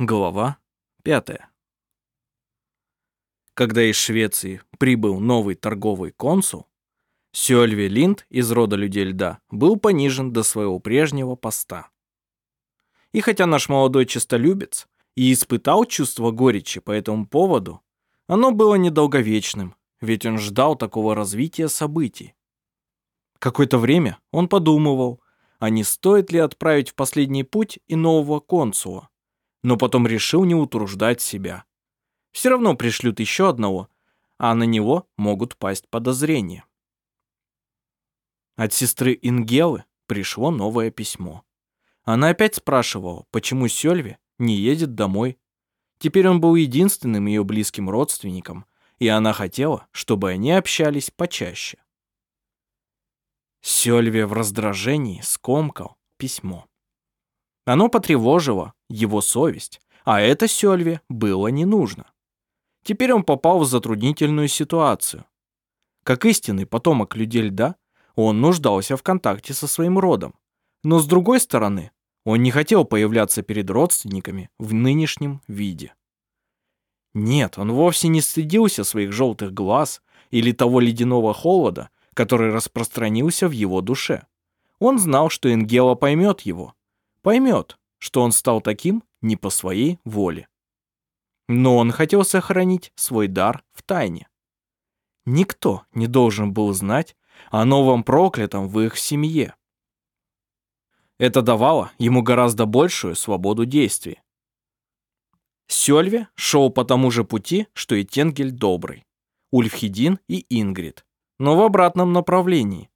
Глава 5. Когда из Швеции прибыл новый торговый консул, Сёльви Линд из рода людей льда был понижен до своего прежнего поста. И хотя наш молодой честолюбец и испытал чувство горечи по этому поводу, оно было недолговечным, ведь он ждал такого развития событий. Какое-то время он подумывал, а не стоит ли отправить в последний путь и нового консула, но потом решил не утруждать себя. Все равно пришлют еще одного, а на него могут пасть подозрения. От сестры Ингелы пришло новое письмо. Она опять спрашивала, почему Сёльве не едет домой. Теперь он был единственным ее близким родственником, и она хотела, чтобы они общались почаще. Сёльве в раздражении скомкал письмо. Оно потревожило его совесть, а это Сёльве было не нужно. Теперь он попал в затруднительную ситуацию. Как истинный потомок людей льда, он нуждался в контакте со своим родом. Но с другой стороны, он не хотел появляться перед родственниками в нынешнем виде. Нет, он вовсе не стыдился своих желтых глаз или того ледяного холода, который распространился в его душе. Он знал, что Энгела поймет его, поймет, что он стал таким не по своей воле. Но он хотел сохранить свой дар в тайне. Никто не должен был знать о новом проклятом в их семье. Это давало ему гораздо большую свободу действий. Сёльве шел по тому же пути, что и Тенгель Добрый, Ульфхедин и Ингрид, но в обратном направлении.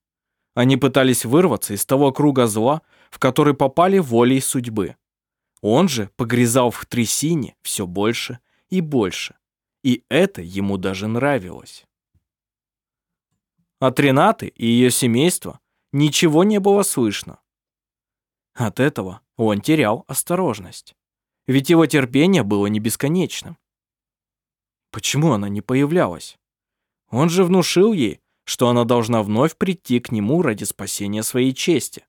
Они пытались вырваться из того круга зла, в который попали волей судьбы. Он же погрязал в трясине все больше и больше. И это ему даже нравилось. От Ренаты и ее семейства ничего не было слышно. От этого он терял осторожность. Ведь его терпение было не бесконечным. Почему она не появлялась? Он же внушил ей, что она должна вновь прийти к нему ради спасения своей чести.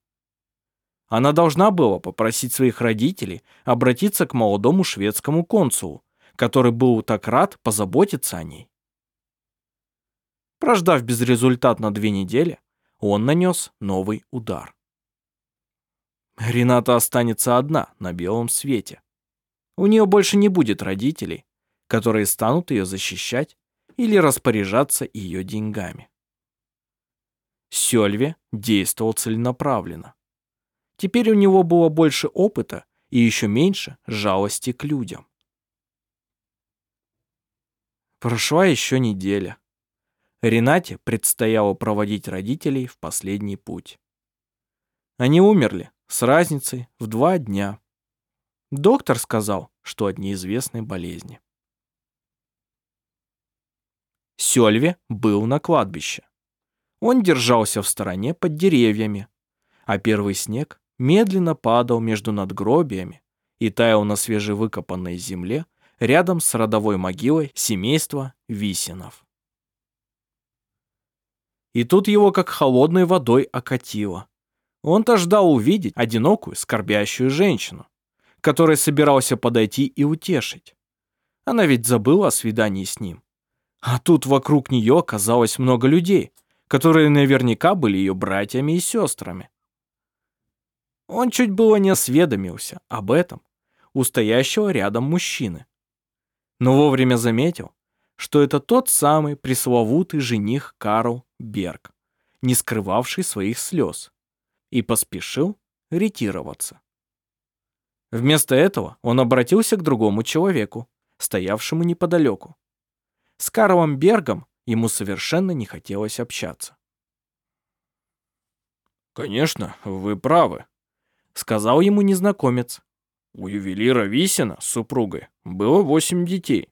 Она должна была попросить своих родителей обратиться к молодому шведскому консулу, который был так рад позаботиться о ней. Прождав безрезультатно две недели, он нанес новый удар. Рената останется одна на белом свете. У нее больше не будет родителей, которые станут ее защищать или распоряжаться ее деньгами. Сёльве действовал целенаправленно. Теперь у него было больше опыта и еще меньше жалости к людям. Прошла еще неделя. Ренате предстояло проводить родителей в последний путь. Они умерли с разницей в два дня. Доктор сказал, что от неизвестной болезни. Сёльве был на кладбище. Он держался в стороне под деревьями, а первый снег медленно падал между надгробиями и таял на свежевыкопанной земле рядом с родовой могилой семейства Висинов. И тут его как холодной водой окатило. Он-то ждал увидеть одинокую, скорбящую женщину, которая собирался подойти и утешить. Она ведь забыла о свидании с ним. А тут вокруг нее оказалось много людей, которые наверняка были ее братьями и сестрами. Он чуть было не осведомился об этом у стоящего рядом мужчины. Но вовремя заметил, что это тот самый пресловутый жених Карл Берг, не скрывавший своих слез, и поспешил ретироваться. Вместо этого он обратился к другому человеку, стоявшему неподалеку. С Карлом Бергом Ему совершенно не хотелось общаться. «Конечно, вы правы», — сказал ему незнакомец. «У ювелира Висина с супругой было восемь детей.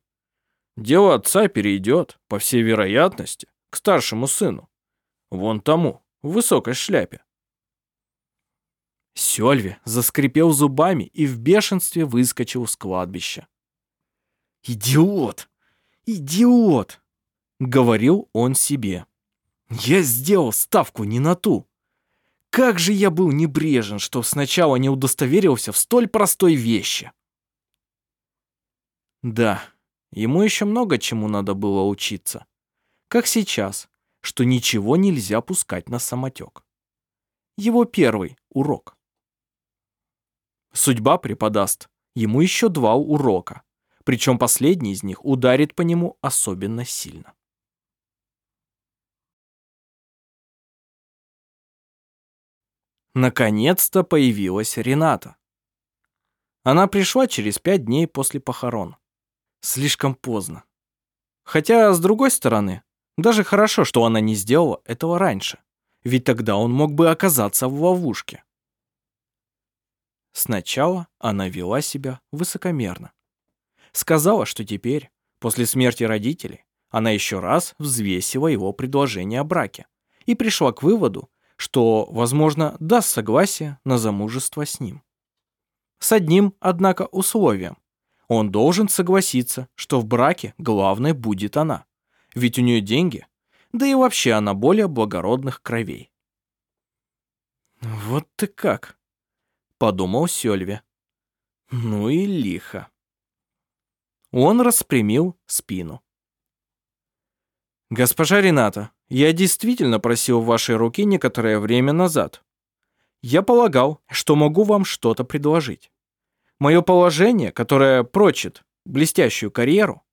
Дело отца перейдет, по всей вероятности, к старшему сыну. Вон тому, в высокой шляпе». Сёльве заскрипел зубами и в бешенстве выскочил с кладбища. «Идиот! Идиот!» — говорил он себе. «Я сделал ставку не на ту. Как же я был небрежен, что сначала не удостоверился в столь простой вещи!» Да, ему еще много чему надо было учиться. Как сейчас, что ничего нельзя пускать на самотек. Его первый урок. Судьба преподаст ему еще два урока, причем последний из них ударит по нему особенно сильно. Наконец-то появилась Рената. Она пришла через пять дней после похорон. Слишком поздно. Хотя, с другой стороны, даже хорошо, что она не сделала этого раньше, ведь тогда он мог бы оказаться в ловушке. Сначала она вела себя высокомерно. Сказала, что теперь, после смерти родителей, она еще раз взвесила его предложение о браке и пришла к выводу, что, возможно, даст согласие на замужество с ним. С одним, однако, условием. Он должен согласиться, что в браке главной будет она. Ведь у нее деньги, да и вообще она более благородных кровей. «Вот ты как!» — подумал Сёльве. «Ну и лихо». Он распрямил спину. «Госпожа Рената, я действительно просил вашей руки некоторое время назад. Я полагал, что могу вам что-то предложить. Мое положение, которое прочит блестящую карьеру,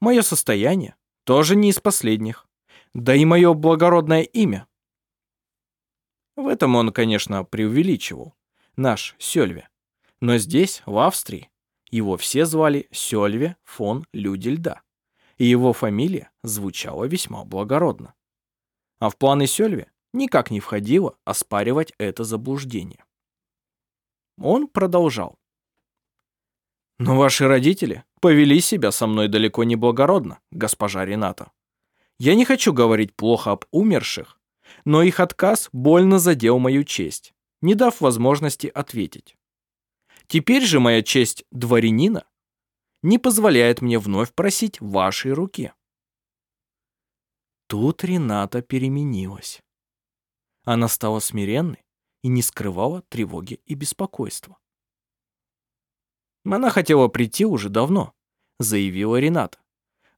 мое состояние, тоже не из последних. Да и мое благородное имя. В этом он, конечно, преувеличивал. Наш Сёльве. Но здесь, в Австрии, его все звали Сёльве фон Люди Льда. И его фамилия звучала весьма благородно. А в планы Сёльве никак не входило оспаривать это заблуждение. Он продолжал. Но ваши родители повели себя со мной далеко не благородно, госпожа Рената. Я не хочу говорить плохо об умерших, но их отказ больно задел мою честь, не дав возможности ответить. Теперь же моя честь дворянина не позволяет мне вновь просить вашей руки. Тут Рената переменилась. Она стала смиренной и не скрывала тревоги и беспокойства. Она хотела прийти уже давно, заявила Рената.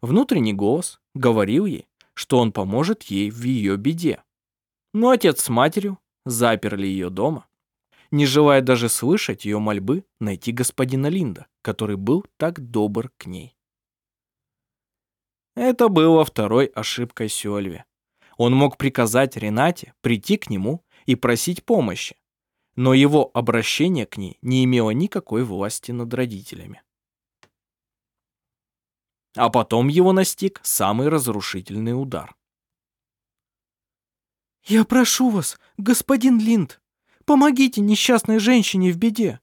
Внутренний голос говорил ей, что он поможет ей в ее беде. Но отец с матерью заперли ее дома, не желая даже слышать ее мольбы найти господина Линда, который был так добр к ней. Это было второй ошибкой Сёльве. Он мог приказать Ренате прийти к нему и просить помощи, но его обращение к ней не имело никакой власти над родителями. А потом его настиг самый разрушительный удар. «Я прошу вас, господин Линд, помогите несчастной женщине в беде.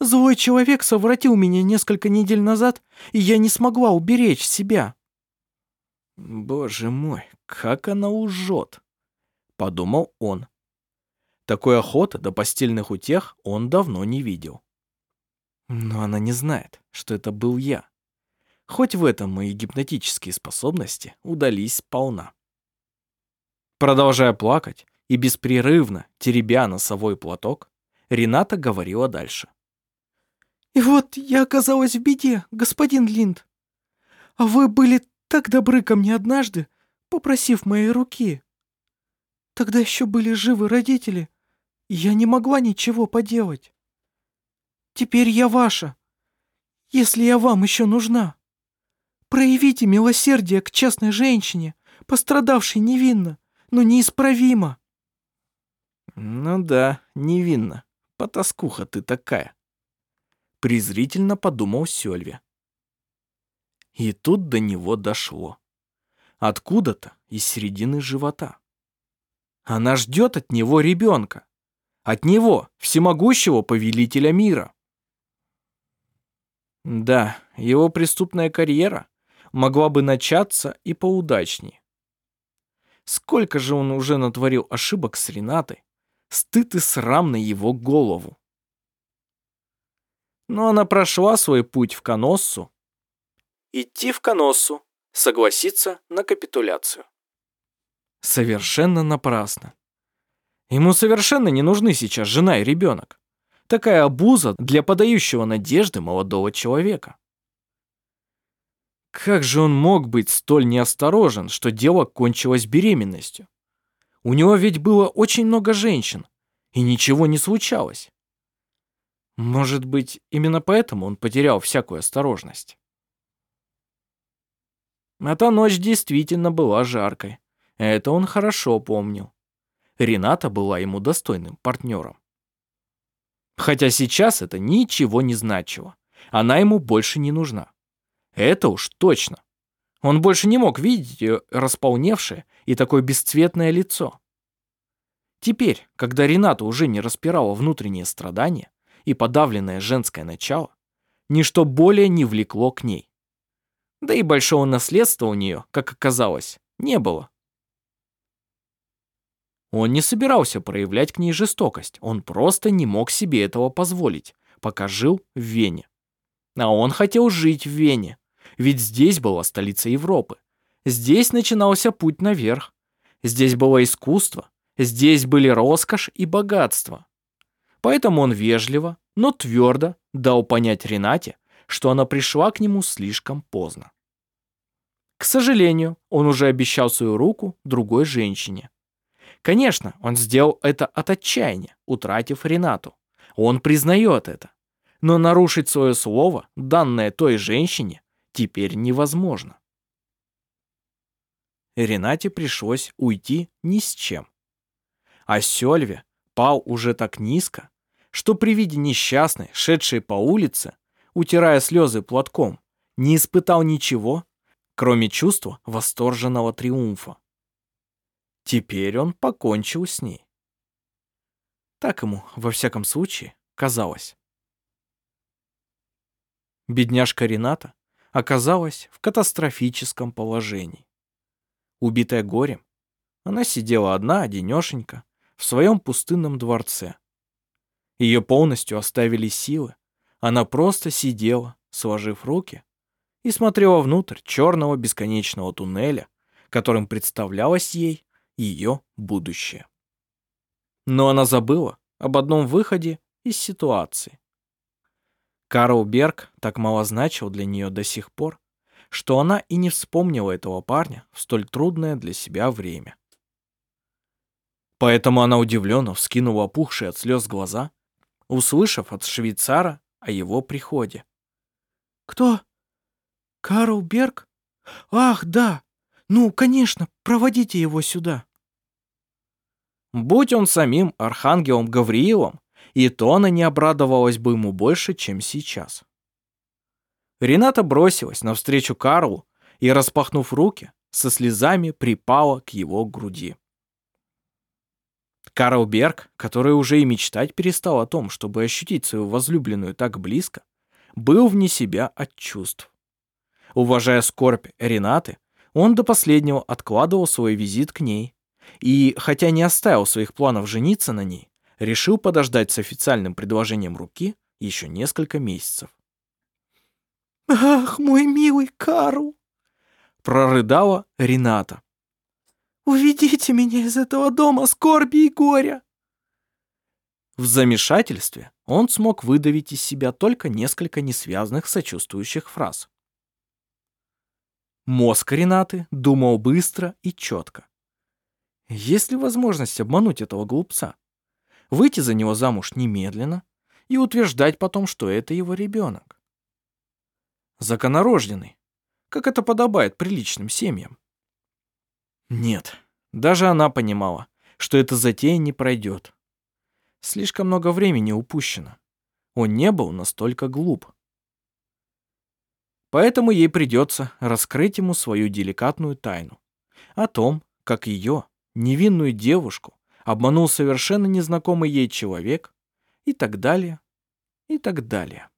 Злой человек совратил меня несколько недель назад, и я не смогла уберечь себя». «Боже мой, как она лжет!» — подумал он. Такой охоты до постельных утех он давно не видел. Но она не знает, что это был я. Хоть в этом мои гипнотические способности удались сполна. Продолжая плакать и беспрерывно теребя носовой платок, Рената говорила дальше. «И вот я оказалась в беде, господин Линд. А вы были так добры ко мне однажды, попросив моей руки. Тогда еще были живы родители, и я не могла ничего поделать. Теперь я ваша, если я вам еще нужна. Проявите милосердие к честной женщине, пострадавшей невинно, но неисправимо. Ну да, невинно. Потаскуха ты такая. Презрительно подумал Сёльве. И тут до него дошло. Откуда-то из середины живота. Она ждет от него ребенка. От него, всемогущего повелителя мира. Да, его преступная карьера могла бы начаться и поудачнее. Сколько же он уже натворил ошибок с Ренатой. Стыд и срам на его голову. Но она прошла свой путь в Коноссу идти в Коноссу, согласиться на капитуляцию. Совершенно напрасно. Ему совершенно не нужны сейчас жена и ребенок. Такая обуза для подающего надежды молодого человека. Как же он мог быть столь неосторожен, что дело кончилось беременностью? У него ведь было очень много женщин, и ничего не случалось. Может быть, именно поэтому он потерял всякую осторожность. Эта ночь действительно была жаркой. Это он хорошо помнил. Рената была ему достойным партнером. Хотя сейчас это ничего не значило. Она ему больше не нужна. Это уж точно. Он больше не мог видеть ее располневшее и такое бесцветное лицо. Теперь, когда Рената уже не распирала внутреннее страдание и подавленное женское начало, ничто более не влекло к ней. Да и большого наследства у нее, как оказалось, не было. Он не собирался проявлять к ней жестокость, он просто не мог себе этого позволить, пока жил в Вене. А он хотел жить в Вене, ведь здесь была столица Европы. Здесь начинался путь наверх. Здесь было искусство, здесь были роскошь и богатство. Поэтому он вежливо, но твердо дал понять Ренате, что она пришла к нему слишком поздно. К сожалению, он уже обещал свою руку другой женщине. Конечно, он сделал это от отчаяния, утратив Ренату. Он признает это. Но нарушить свое слово, данное той женщине, теперь невозможно. Ренате пришлось уйти ни с чем. А Сёльве пал уже так низко, что при виде несчастной, шедшей по улице, утирая слезы платком, не испытал ничего, кроме чувства восторженного триумфа. Теперь он покончил с ней. Так ему, во всяком случае, казалось. Бедняжка Рената оказалась в катастрофическом положении. Убитая горем, она сидела одна, одинешенька, в своем пустынном дворце. Ее полностью оставили силы. Она просто сидела, сложив руки, и смотрела внутрь черного бесконечного туннеля, которым представлялось ей ее будущее. Но она забыла об одном выходе из ситуации. Карл Берг так мало значил для нее до сих пор, что она и не вспомнила этого парня в столь трудное для себя время. Поэтому она удивленно вскинула опухшие от слез глаза, услышав от швейцара о его приходе. «Кто? Карл Берг? Ах, да! Ну, конечно, проводите его сюда!» Будь он самим архангелом Гавриилом, и то она не обрадовалась бы ему больше, чем сейчас. Рената бросилась навстречу Карлу и, распахнув руки, со слезами припала к его груди. Карл Берг, который уже и мечтать перестал о том, чтобы ощутить свою возлюбленную так близко, был вне себя от чувств. Уважая скорбь Ренаты, он до последнего откладывал свой визит к ней, и, хотя не оставил своих планов жениться на ней, решил подождать с официальным предложением руки еще несколько месяцев. «Ах, мой милый Карл!» прорыдала Рената. «Уведите меня из этого дома скорби и горя!» В замешательстве он смог выдавить из себя только несколько несвязанных сочувствующих фраз. Мозг Ренаты думал быстро и четко. Есть ли возможность обмануть этого глупца? Выйти за него замуж немедленно и утверждать потом, что это его ребенок. Законорожденный, как это подобает приличным семьям. Нет, даже она понимала, что эта затея не пройдет. Слишком много времени упущено. Он не был настолько глуп. Поэтому ей придется раскрыть ему свою деликатную тайну о том, как ее, невинную девушку обманул совершенно незнакомый ей человек и так далее, и так далее.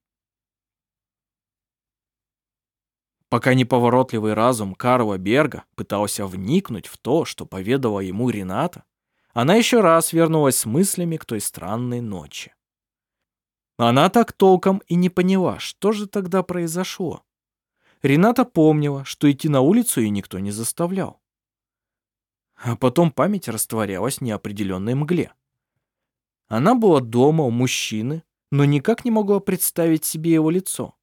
Пока неповоротливый разум Карла Берга пытался вникнуть в то, что поведала ему Рената, она еще раз вернулась с мыслями к той странной ночи. Она так толком и не поняла, что же тогда произошло. Рената помнила, что идти на улицу ее никто не заставлял. А потом память растворялась в неопределенной мгле. Она была дома у мужчины, но никак не могла представить себе его лицо.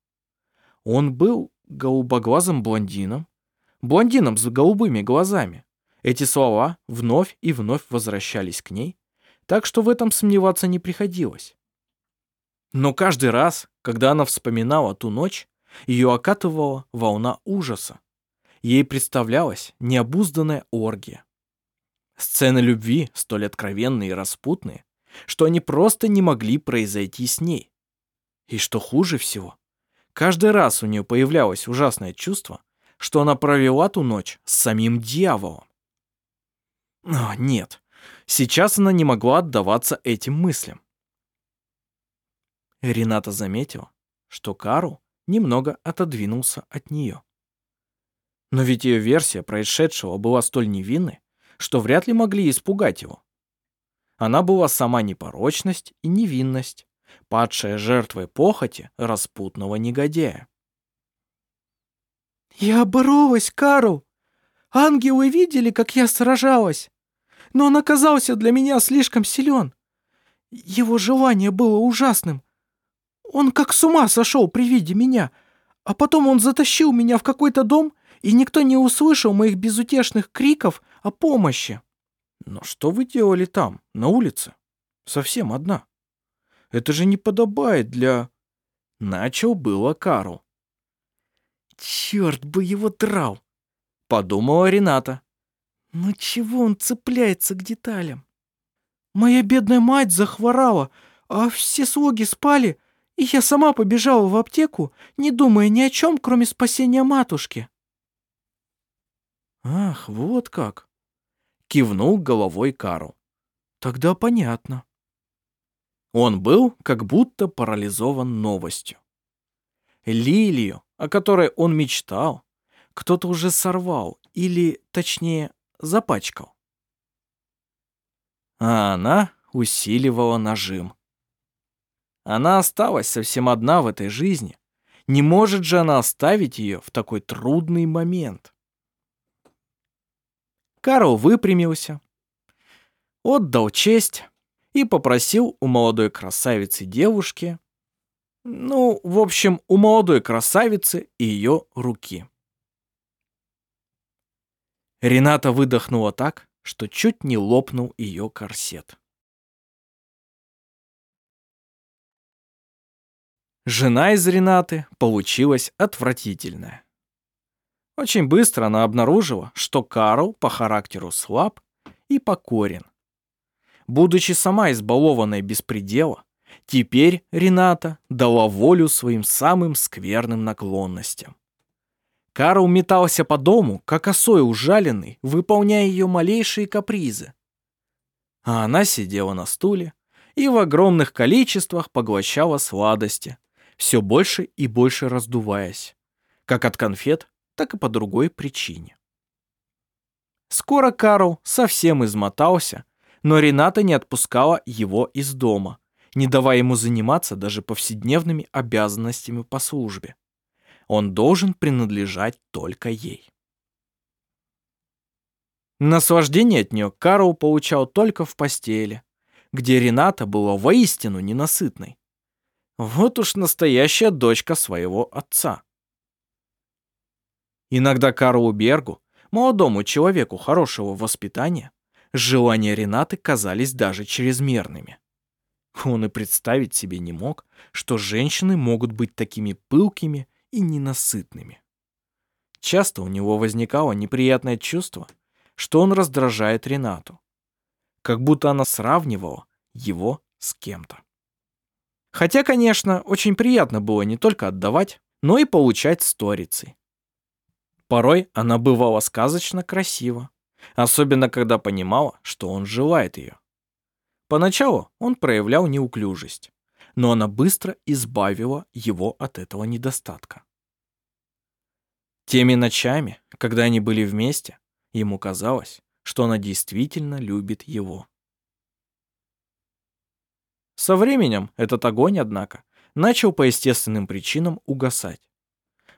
Он был голубоглазым блондином, блондином с голубыми глазами. Эти слова вновь и вновь возвращались к ней, так что в этом сомневаться не приходилось. Но каждый раз, когда она вспоминала ту ночь, ее окатывала волна ужаса. Ей представлялась необузданная оргия. Сцены любви столь откровенные и распутные, что они просто не могли произойти с ней. И что хуже всего, каждый раз у нее появлялось ужасное чувство, что она провела ту ночь с самим дьяволом. Но нет, сейчас она не могла отдаваться этим мыслям. Рената заметила, что Карл немного отодвинулся от нее. Но ведь ее версия происшедшего была столь невинной, что вряд ли могли испугать его. Она была сама непорочность и невинность, падшая жертвой похоти распутного негодяя. «Я боролась, Карл! Ангелы видели, как я сражалась, но он оказался для меня слишком силен. Его желание было ужасным. Он как с ума сошел при виде меня, а потом он затащил меня в какой-то дом, и никто не услышал моих безутешных криков о помощи. Но что вы делали там, на улице? Совсем одна. Это же не подобает для... Начал было Карл. Черт бы его драл, подумала Рената. Ну чего он цепляется к деталям? Моя бедная мать захворала, а все слуги спали, и я сама побежала в аптеку, не думая ни о чем, кроме спасения матушки. Ах, вот как. Кивнул головой Карл. Тогда понятно. Он был как будто парализован новостью. Лилию, о которой он мечтал, кто-то уже сорвал или, точнее, запачкал. А она усиливала нажим. Она осталась совсем одна в этой жизни. Не может же она оставить ее в такой трудный момент. Карл выпрямился, отдал честь и попросил у молодой красавицы девушки, ну, в общем, у молодой красавицы ее руки. Рената выдохнула так, что чуть не лопнул ее корсет. Жена из Ренаты получилась отвратительная. Очень быстро она обнаружила, что Карл по характеру слаб и покорен. Будучи сама избалованной без предела, теперь Рената дала волю своим самым скверным наклонностям. Карл метался по дому, как осой ужаленный, выполняя ее малейшие капризы. А она сидела на стуле и в огромных количествах поглощала сладости, все больше и больше раздуваясь, как от конфет, так и по другой причине. Скоро Карл совсем измотался, но Рената не отпускала его из дома, не давая ему заниматься даже повседневными обязанностями по службе. Он должен принадлежать только ей. Наслаждение от нее Карл получал только в постели, где Рената была воистину ненасытной. Вот уж настоящая дочка своего отца. Иногда Карлу Бергу, молодому человеку хорошего воспитания, желания Ренаты казались даже чрезмерными. Он и представить себе не мог, что женщины могут быть такими пылкими и ненасытными. Часто у него возникало неприятное чувство, что он раздражает Ренату, как будто она сравнивала его с кем-то. Хотя, конечно, очень приятно было не только отдавать, но и получать сторицы. Порой она бывала сказочно красива, особенно когда понимала, что он желает ее. Поначалу он проявлял неуклюжесть, но она быстро избавила его от этого недостатка. Теми ночами, когда они были вместе, ему казалось, что она действительно любит его. Со временем этот огонь, однако, начал по естественным причинам угасать.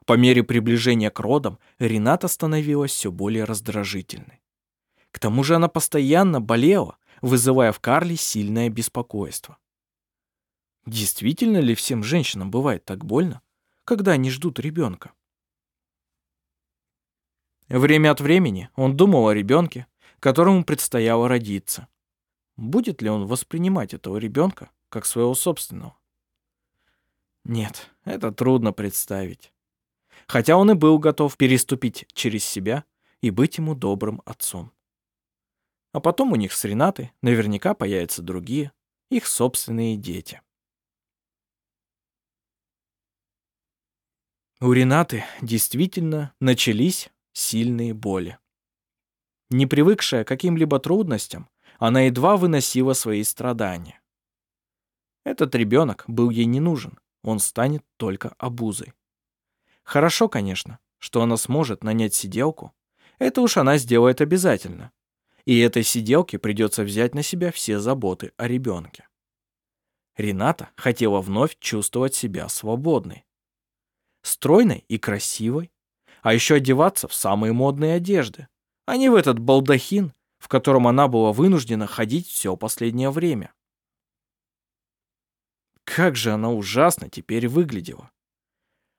По мере приближения к родам Рената становилась все более раздражительной. К тому же она постоянно болела, вызывая в Карле сильное беспокойство. Действительно ли всем женщинам бывает так больно, когда они ждут ребенка? Время от времени он думал о ребенке, которому предстояло родиться. Будет ли он воспринимать этого ребенка как своего собственного? Нет, это трудно представить. Хотя он и был готов переступить через себя и быть ему добрым отцом. А потом у них с Ренатой наверняка появятся другие, их собственные дети. У Ренаты действительно начались сильные боли. Не привыкшая к каким-либо трудностям, она едва выносила свои страдания. Этот ребенок был ей не нужен, он станет только обузой. Хорошо, конечно, что она сможет нанять сиделку. Это уж она сделает обязательно. И этой сиделке придется взять на себя все заботы о ребенке. Рената хотела вновь чувствовать себя свободной. Стройной и красивой, а еще одеваться в самые модные одежды, а не в этот балдахин, в котором она была вынуждена ходить все последнее время. Как же она ужасно теперь выглядела.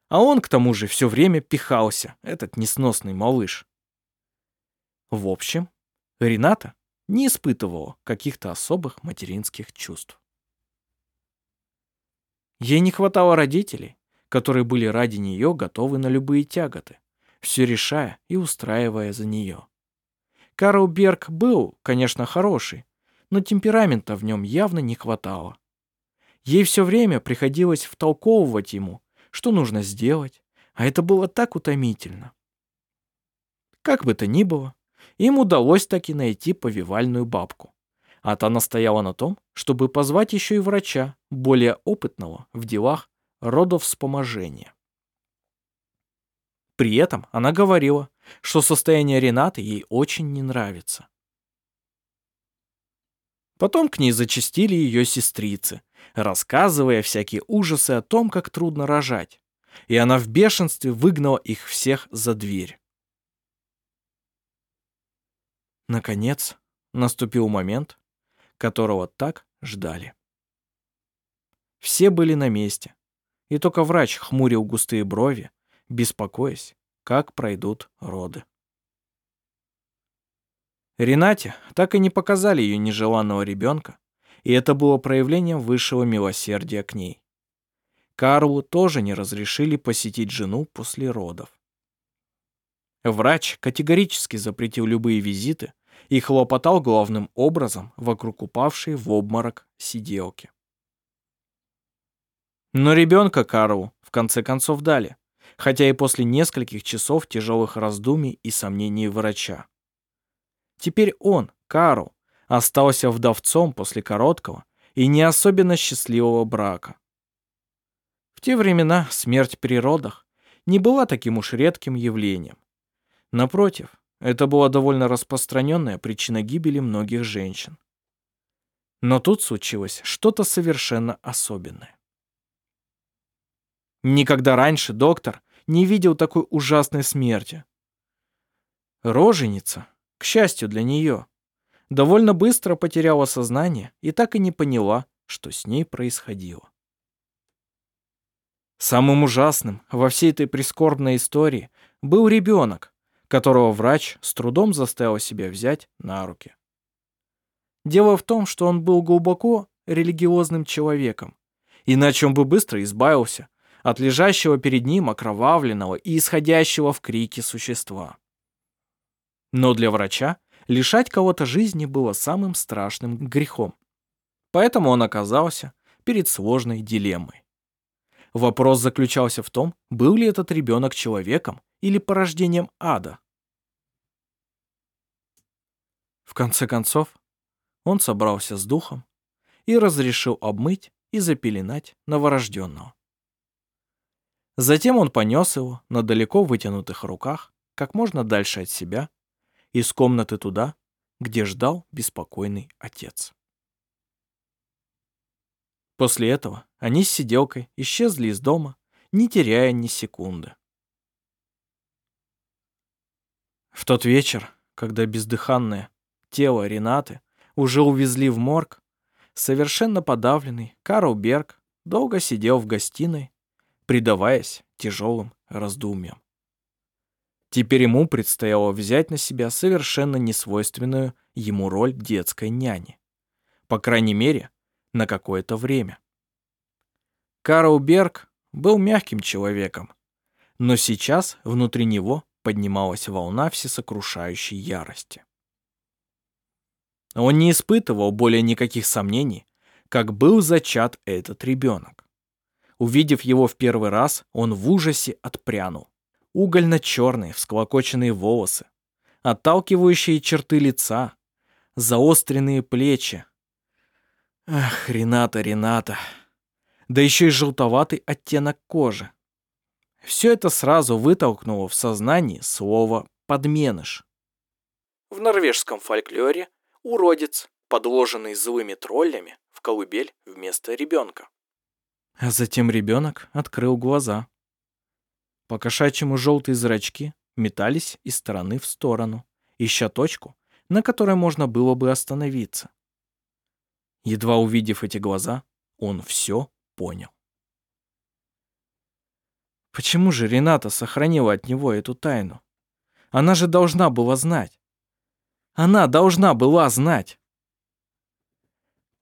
А он, к тому же, все время пихался, этот несносный малыш. В общем, Рената не испытывала каких-то особых материнских чувств. Ей не хватало родителей, которые были ради нее готовы на любые тяготы, все решая и устраивая за нее. Карл Берг был, конечно, хороший, но темперамента в нем явно не хватало. Ей все время приходилось втолковывать ему, что нужно сделать, а это было так утомительно. Как бы то ни было, им удалось таки найти повивальную бабку. А та настояла на том, чтобы позвать еще и врача, более опытного в делах родовспоможения. При этом она говорила, что состояние Ренаты ей очень не нравится. Потом к ней зачастили ее сестрицы, рассказывая всякие ужасы о том, как трудно рожать, и она в бешенстве выгнала их всех за дверь. Наконец, наступил момент, которого так ждали. Все были на месте, и только врач хмурил густые брови, беспокоясь, как пройдут роды. Ренате так и не показали ее нежеланного ребенка, и это было проявлением высшего милосердия к ней. Карлу тоже не разрешили посетить жену после родов. Врач категорически запретил любые визиты и хлопотал главным образом вокруг упавшей в обморок сиделки. Но ребенка Карлу в конце концов дали, хотя и после нескольких часов тяжелых раздумий и сомнений врача. Теперь он, Карл, остался вдовцом после короткого и не особенно счастливого брака. В те времена смерть при родах не была таким уж редким явлением. Напротив, это была довольно распространенная причина гибели многих женщин. Но тут случилось что-то совершенно особенное. Никогда раньше доктор не видел такой ужасной смерти. Роженица, к счастью для нее, довольно быстро потеряла сознание и так и не поняла, что с ней происходило. Самым ужасным во всей этой прискорбной истории был ребенок, которого врач с трудом заставил себя взять на руки. Дело в том, что он был глубоко религиозным человеком, иначе он бы быстро избавился от лежащего перед ним окровавленного и исходящего в крики существа. Но для врача лишать кого-то жизни было самым страшным грехом. Поэтому он оказался перед сложной дилеммой. Вопрос заключался в том, был ли этот ребенок человеком или порождением ада. В конце концов, он собрался с духом и разрешил обмыть и запеленать новорожденного. Затем он понес его на далеко вытянутых руках, как можно дальше от себя, из комнаты туда, где ждал беспокойный отец. После этого они с сиделкой исчезли из дома, не теряя ни секунды. В тот вечер, когда бездыханное тело Ренаты уже увезли в морг, совершенно подавленный Карл Берг долго сидел в гостиной, предаваясь тяжелым раздумьям. Теперь ему предстояло взять на себя совершенно несвойственную ему роль детской няни. По крайней мере, на какое-то время. Карл Берг был мягким человеком, но сейчас внутри него поднималась волна всесокрушающей ярости. Он не испытывал более никаких сомнений, как был зачат этот ребенок. Увидев его в первый раз, он в ужасе отпрянул. Угольно-черные всклокоченные волосы, отталкивающие черты лица, заостренные плечи. Ах, Рената, Рената. Да еще и желтоватый оттенок кожи. Все это сразу вытолкнуло в сознании слово «подменыш». В норвежском фольклоре уродец, подложенный злыми троллями в колыбель вместо ребенка. А затем ребенок открыл глаза. По кошачьему желтые зрачки метались из стороны в сторону, ища точку, на которой можно было бы остановиться. Едва увидев эти глаза, он все понял. Почему же Рената сохранила от него эту тайну? Она же должна была знать. Она должна была знать.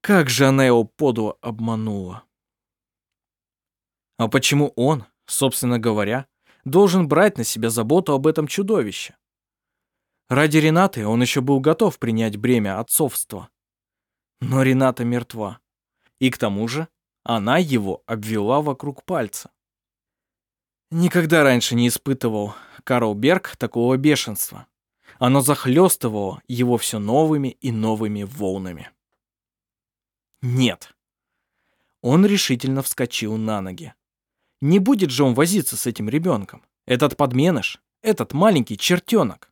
Как же она его подло обманула. А почему он, собственно говоря, должен брать на себя заботу об этом чудовище? Ради Ренаты он еще был готов принять бремя отцовства. Но Рената мертва. И к тому же она его обвела вокруг пальца. Никогда раньше не испытывал Карл Берг такого бешенства. Оно захлестывало его все новыми и новыми волнами. Нет. Он решительно вскочил на ноги. Не будет же он возиться с этим ребенком. Этот подменыш, этот маленький чертенок.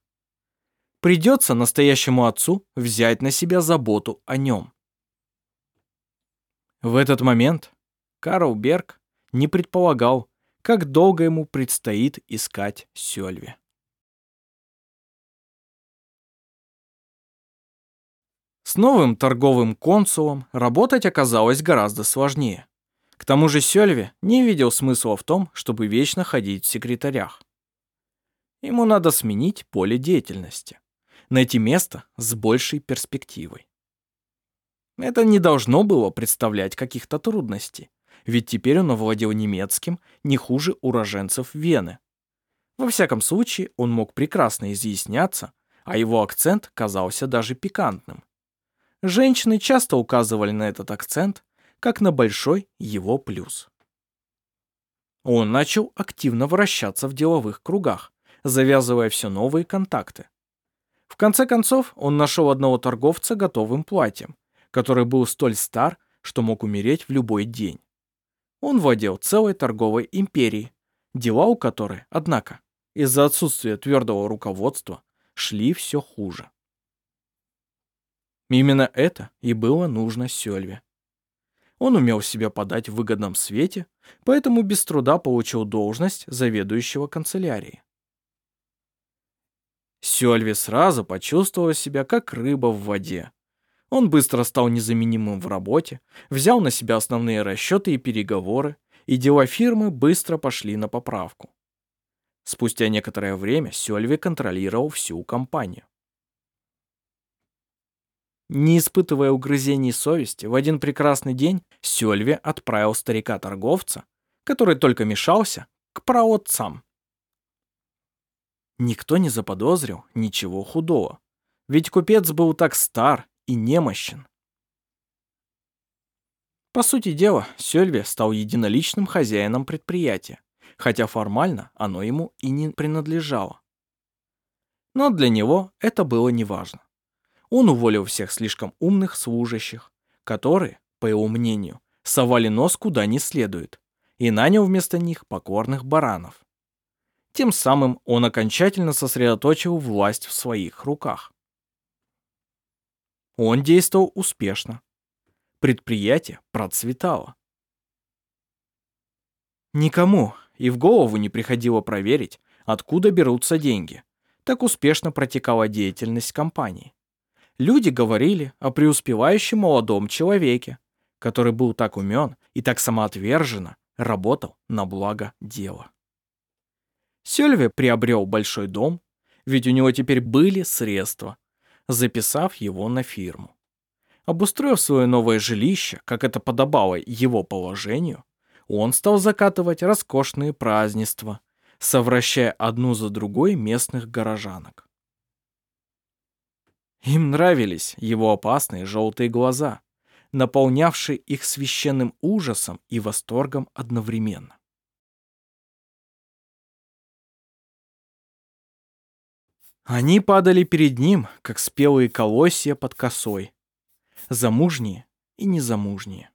Придется настоящему отцу взять на себя заботу о нем. В этот момент Карл Берг не предполагал, как долго ему предстоит искать Сёльви. С новым торговым консулом работать оказалось гораздо сложнее. К тому же Сёльви не видел смысла в том, чтобы вечно ходить в секретарях. Ему надо сменить поле деятельности, найти место с большей перспективой. Это не должно было представлять каких-то трудностей, ведь теперь он овладел немецким не хуже уроженцев Вены. Во всяком случае, он мог прекрасно изъясняться, а его акцент казался даже пикантным. Женщины часто указывали на этот акцент как на большой его плюс. Он начал активно вращаться в деловых кругах, завязывая все новые контакты. В конце концов, он нашел одного торговца готовым платьем, который был столь стар, что мог умереть в любой день. Он владел целой торговой империей, дела у которой, однако, из-за отсутствия твердого руководства, шли все хуже. Именно это и было нужно Сёльве. Он умел себя подать в выгодном свете, поэтому без труда получил должность заведующего канцелярией. Сёльве сразу почувствовал себя как рыба в воде. Он быстро стал незаменимым в работе, взял на себя основные расчеты и переговоры, и дела фирмы быстро пошли на поправку. Спустя некоторое время Сёльве контролировал всю компанию. Не испытывая угрызений совести, в один прекрасный день Сёльве отправил старика-торговца, который только мешался, к праотцам. Никто не заподозрил ничего худого, ведь купец был так стар и немощен. По сути дела, Сёльве стал единоличным хозяином предприятия, хотя формально оно ему и не принадлежало. Но для него это было неважно. Он уволил всех слишком умных служащих, которые, по его мнению, совали нос куда не следует, и нанял вместо них покорных баранов. Тем самым он окончательно сосредоточил власть в своих руках. Он действовал успешно. Предприятие процветало. Никому и в голову не приходило проверить, откуда берутся деньги. Так успешно протекала деятельность компании люди говорили о преуспевающем молодом человеке, который был так умен и так самоотверженно работал на благо дела. Сёльве приобрел большой дом, ведь у него теперь были средства, записав его на фирму. Обустроив свое новое жилище, как это подобало его положению, он стал закатывать роскошные празднества, совращая одну за другой местных горожанок. Им нравились его опасные желтые глаза, наполнявшие их священным ужасом и восторгом одновременно. Они падали перед ним, как спелые колосья под косой, замужние и незамужние.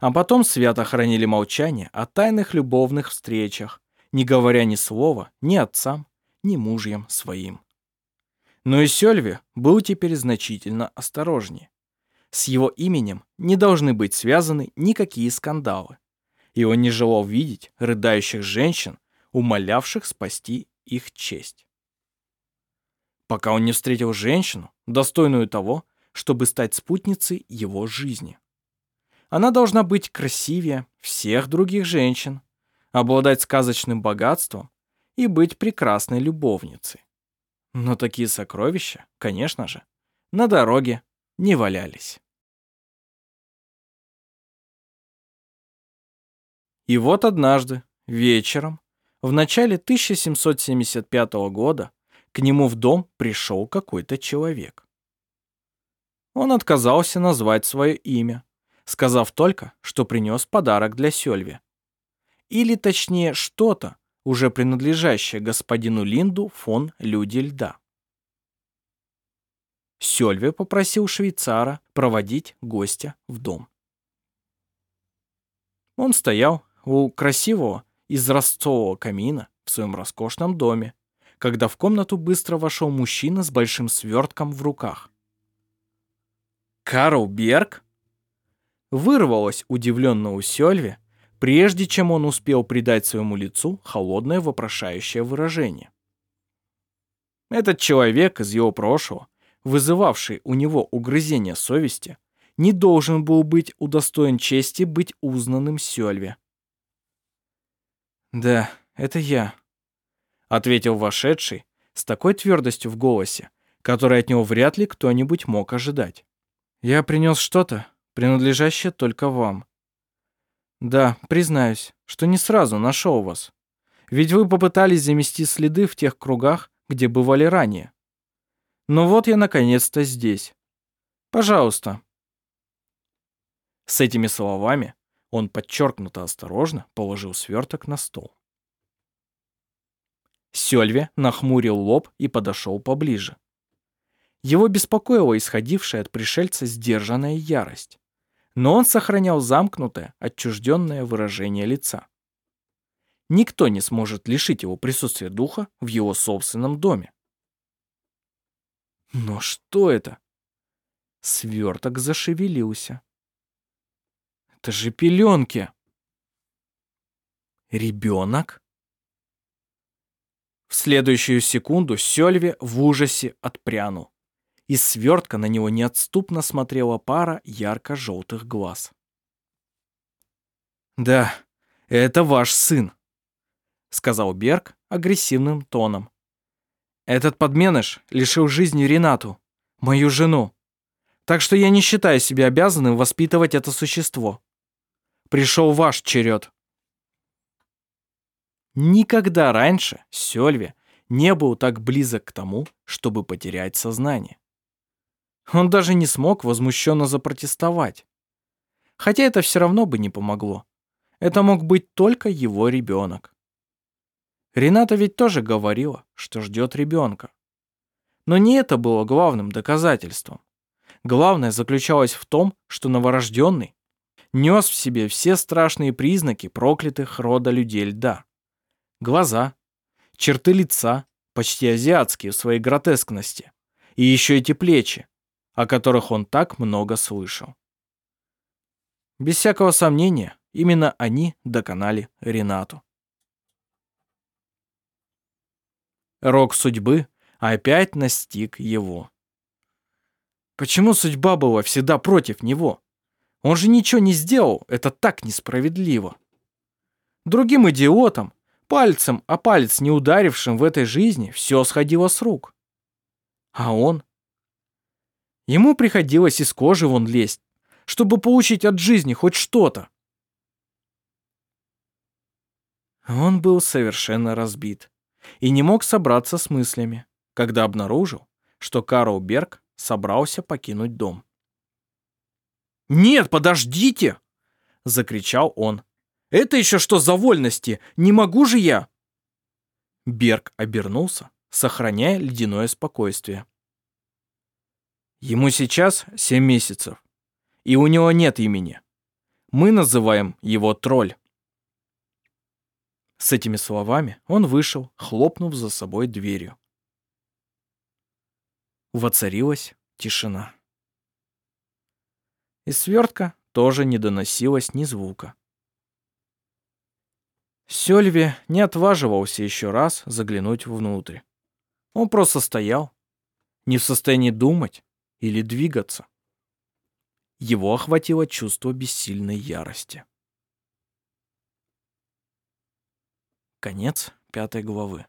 А потом свято хранили молчание о тайных любовных встречах, не говоря ни слова ни отцам, ни мужьям своим. Но и Сёльве был теперь значительно осторожнее. С его именем не должны быть связаны никакие скандалы. И он не желал видеть рыдающих женщин, умолявших спасти их честь. Пока он не встретил женщину, достойную того, чтобы стать спутницей его жизни. Она должна быть красивее всех других женщин, обладать сказочным богатством и быть прекрасной любовницей. Но такие сокровища, конечно же, на дороге не валялись. И вот однажды, вечером, в начале 1775 года, к нему в дом пришел какой-то человек. Он отказался назвать свое имя, сказав только, что принес подарок для Сёльви. Или точнее что-то, уже принадлежащее господину Линду фон Люди Льда. Сёльве попросил швейцара проводить гостя в дом. Он стоял у красивого изразцового камина в своем роскошном доме, когда в комнату быстро вошел мужчина с большим свертком в руках. «Карл Берг?» Вырвалось удивленно у Сёльве, прежде чем он успел придать своему лицу холодное вопрошающее выражение. Этот человек из его прошлого, вызывавший у него угрызение совести, не должен был быть удостоен чести быть узнанным Сёльве. «Да, это я», — ответил вошедший с такой твердостью в голосе, которой от него вряд ли кто-нибудь мог ожидать. «Я принес что-то, принадлежащее только вам. Да, признаюсь, что не сразу нашел вас. Ведь вы попытались замести следы в тех кругах, где бывали ранее. Но вот я наконец-то здесь. Пожалуйста. С этими словами он подчеркнуто осторожно положил сверток на стол. Сёльве нахмурил лоб и подошел поближе. Его беспокоила исходившая от пришельца сдержанная ярость но он сохранял замкнутое, отчужденное выражение лица. Никто не сможет лишить его присутствия духа в его собственном доме. Но что это? Сверток зашевелился. Это же пеленки. Ребенок? В следующую секунду Сёльве в ужасе отпрянул. Из свертка на него неотступно смотрела пара ярко-желтых глаз. «Да, это ваш сын», — сказал Берг агрессивным тоном. «Этот подменыш лишил жизни Ренату, мою жену, так что я не считаю себя обязанным воспитывать это существо. Пришел ваш черед». Никогда раньше Сёльве не был так близок к тому, чтобы потерять сознание. Он даже не смог возмущенно запротестовать. Хотя это все равно бы не помогло. Это мог быть только его ребенок. Рената ведь тоже говорила, что ждет ребенка. Но не это было главным доказательством. Главное заключалось в том, что новорожденный нес в себе все страшные признаки проклятых рода людей льда. Глаза, черты лица, почти азиатские в своей гротескности, и еще эти плечи, о которых он так много слышал. Без всякого сомнения, именно они доконали Ренату. Рок судьбы опять настиг его. Почему судьба была всегда против него? Он же ничего не сделал, это так несправедливо. Другим идиотам, пальцем, а палец не ударившим в этой жизни, все сходило с рук. А он? Ему приходилось из кожи вон лезть, чтобы получить от жизни хоть что-то. Он был совершенно разбит и не мог собраться с мыслями, когда обнаружил, что Карл Берг собрался покинуть дом. «Нет, подождите!» — закричал он. «Это еще что за вольности? Не могу же я!» Берг обернулся, сохраняя ледяное спокойствие. Ему сейчас семь месяцев, и у него нет имени. Мы называем его Тролль. С этими словами он вышел, хлопнув за собой дверью. Воцарилась тишина. Из свертка тоже не доносилось ни звука. Сёльви не отваживался еще раз заглянуть внутрь. Он просто стоял, не в состоянии думать или двигаться. Его охватило чувство бессильной ярости. Конец пятой главы.